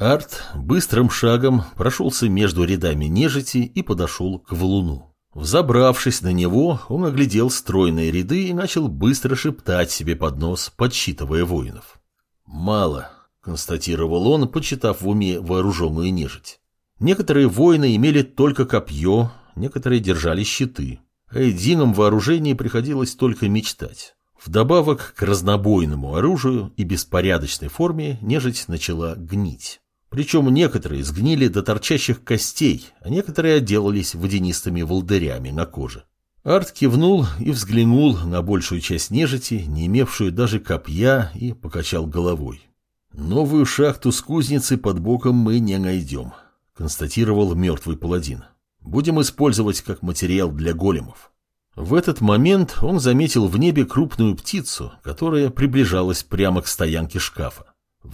Арт быстрым шагом прошелся между рядами нежити и подошел к валуну. Взобравшись на него, он оглядел стройные ряды и начал быстро шептать себе под нос, подсчитывая воинов. «Мало», — констатировал он, почитав в уме вооруженную нежить. Некоторые воины имели только копье, некоторые держали щиты. О едином вооружении приходилось только мечтать. Вдобавок к разнобойному оружию и беспорядочной форме нежить начала гнить. Причем некоторые сгнили до торчащих костей, а некоторые отделались водянистыми волдырями на коже. Арт кивнул и взглянул на большую часть нежити, не имевшую даже копья, и покачал головой. «Новую шахту с кузницей под боком мы не найдем», — констатировал мертвый паладин. «Будем использовать как материал для големов». В этот момент он заметил в небе крупную птицу, которая приближалась прямо к стоянке шкафа.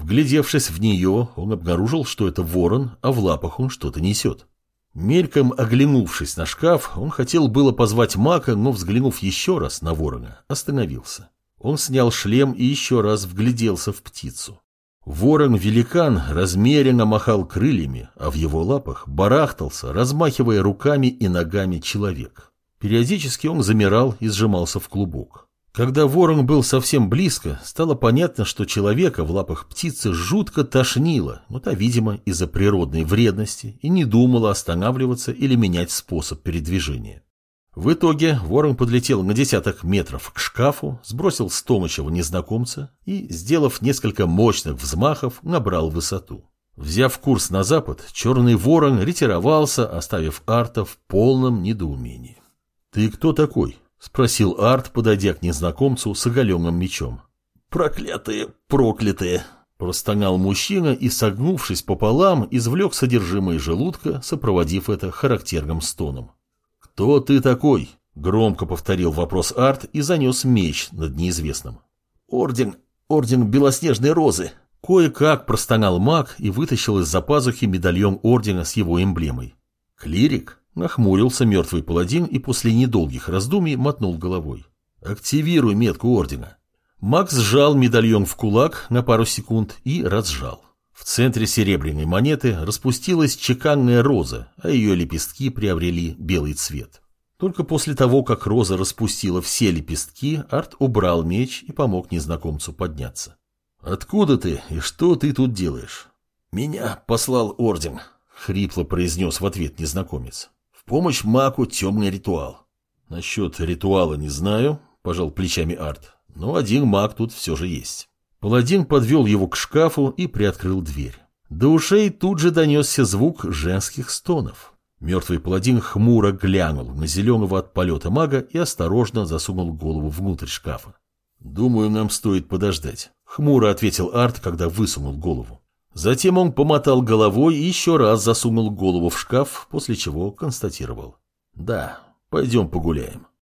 Вглядевшись в нее, он обнаружил, что это ворон, а в лапах он что-то несет. Мельком оглянувшись на шкаф, он хотел было позвать Мака, но, взглянув еще раз на ворона, остановился. Он снял шлем и еще раз вгляделся в птицу. Ворон-великан размеренно махал крыльями, а в его лапах барахтался, размахивая руками и ногами человек. Периодически он замирал и сжимался в клубок. Когда ворон был совсем близко, стало понятно, что человека в лапах птицы жутко тошнило, но та, видимо, из-за природной вредности и не думала останавливаться или менять способ передвижения. В итоге ворон подлетел на десяток метров к шкафу, сбросил с тонущего незнакомца и, сделав несколько мощных взмахов, набрал высоту. Взяв курс на запад, черный ворон ретировался, оставив Арта в полном недоумении. «Ты кто такой?» — спросил Арт, подойдя к незнакомцу с оголенным мечом. «Проклятые, проклятые!» — простонал мужчина и, согнувшись пополам, извлек содержимое желудка, сопроводив это характерным стоном. «Кто ты такой?» — громко повторил вопрос Арт и занес меч над неизвестным. «Орден, орден Белоснежной Розы!» Кое-как простонал маг и вытащил из-за пазухи медальон ордена с его эмблемой. «Клирик?» Нахмурился мертвый паладин и после недолгих раздумий мотнул головой. «Активируй метку ордена». Макс сжал медальон в кулак на пару секунд и разжал. В центре серебряной монеты распустилась чеканная роза, а ее лепестки приобрели белый цвет. Только после того, как роза распустила все лепестки, Арт убрал меч и помог незнакомцу подняться. «Откуда ты и что ты тут делаешь?» «Меня послал орден», — хрипло произнес в ответ незнакомец помощь маку темный ритуал. Насчет ритуала не знаю, пожал плечами Арт, но один маг тут все же есть. Паладин подвел его к шкафу и приоткрыл дверь. До ушей тут же донесся звук женских стонов. Мертвый паладин хмуро глянул на зеленого от полета мага и осторожно засунул голову внутрь шкафа. «Думаю, нам стоит подождать», — хмуро ответил Арт, когда высунул голову. Затем он помотал головой и еще раз засунул голову в шкаф, после чего констатировал. «Да, пойдем погуляем».